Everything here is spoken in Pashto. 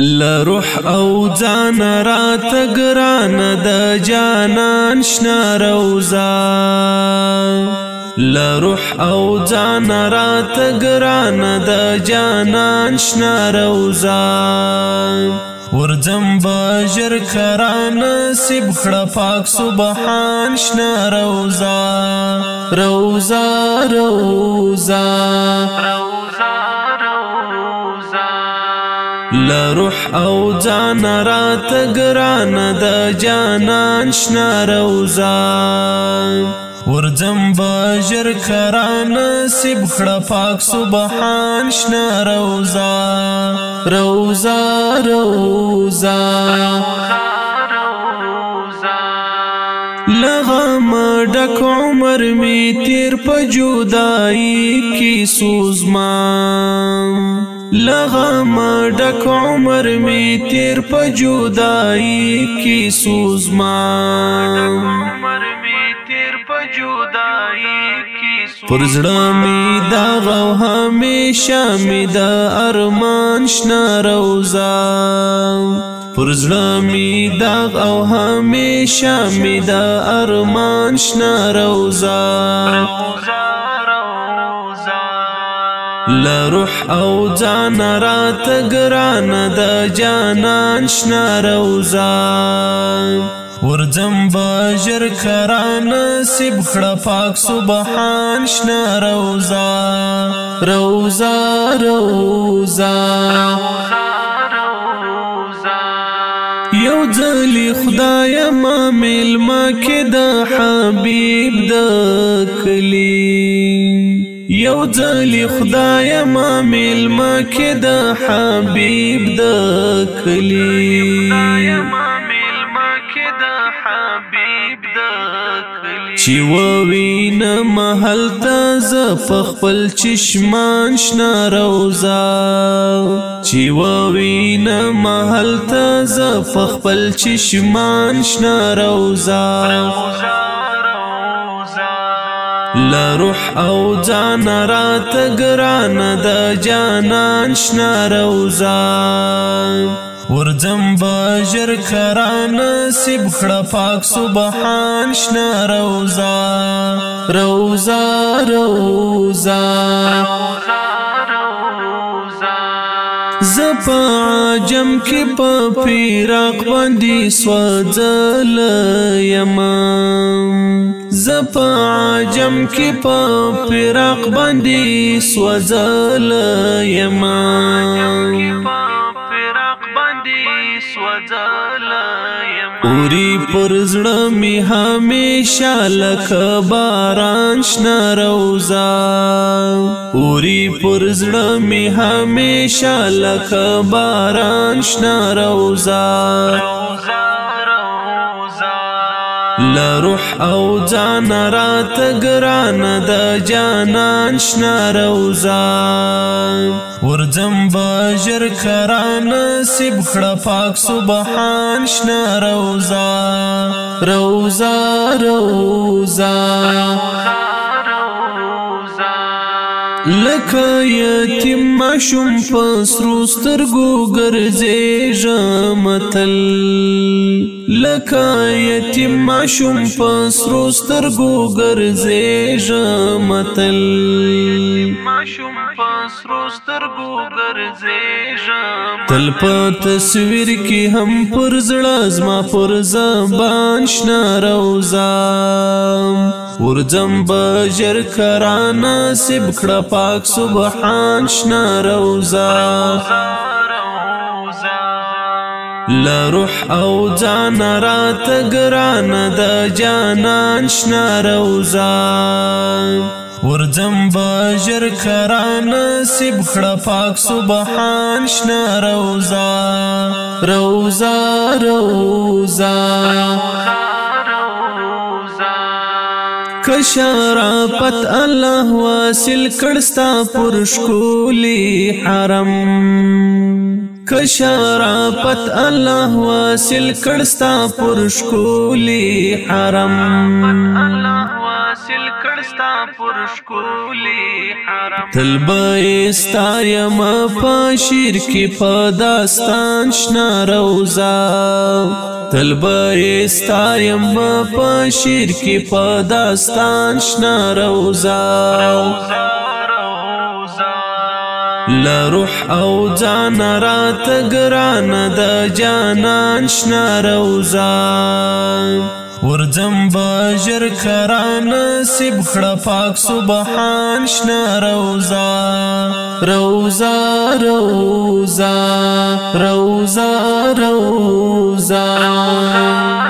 لروح او ځان را تګران د جانان شنا روزا لروح او ځان را تګران د جانان شنا روزا ورځم بجر کران سب خړه پاک سبحان شنا روزا روزا روزا, روزا او ځان رات ګران د جانان شنا روزان ورځم بجر کران سیب خړه پاک سبحان شنا روزا روزا روزا لغم ډک عمر می تیر په جدائی کی سوزمان لغه ما ډک عمر می تیر په جدائی کی سوز ما پر زړه می دا غو همیشه می دا ارمان شنا روزا پر زړه می داغ او همیشه می دا ارمان شنا روزا لروح او ځان رات ګران د جانان شنا روزا ورځم بجر کران سب خړه پاک سبحان شنا روزا روزا روزا یو ځلی خدای ما مل ما کې د حبیب د کلی یو ځلی خدای ما ملما کې د حبیب د کلی چی ووینا محل تاز فخپل چشمان شنا روزا چی ووینا محل تاز فخپل چشمان شنا روزا روزا لروح او ځان رات ګران د جانان شنا روزا ورځم بجر کران سب خړه پاک سبحان شنا روزا روزا روزا زپا عجم کې په پیراق باندې سوځل یمان زپ عجم کې په فراق باندې سوځل یما اوری پر زړه می همیشه لک باران شنه روزا اوری پر زړه می همیشه لک باران شنه روزا لروح او ځان را تګران د جانان شنا روزان ورځم بجر کران سب خړه پاک سبحان شنا روزا روزا روزا لکه ماشوم په سرو سترګو ګرځېږم تل لکه یتیم ماشوم په سرو سترګو ګرځېږم تل ماشوم په سرو سترګو ګرځېږم تل په تصویر کې هم پر زړه زما پر زبان شنه روزم ورځم بجر کرا نصیب کړه پاک سبحان شنا روزا لا روح او ځان رات ګران د جانان شنا روزا ورځم بجر کرا نصیب کړه پاک سبحان شنا روزا روزا روزا, روزا شرافت الله واصل کړستا پر شکولي حرم کشرافت الله واصل کړستا پر شکولي حرم الله حاصل کړستا پر شکولې حرم تلبې ستایا ما پاشیر کې پداستان شنا روزا تل به ستایم په شیر کې په داستان شنا روزا لروح او ځان رات ګران د جانان شنا روزا ورځم بجر کرا نصیب خړه پاک سبحان شنا روزا روزا روزا روزا روزا, روزا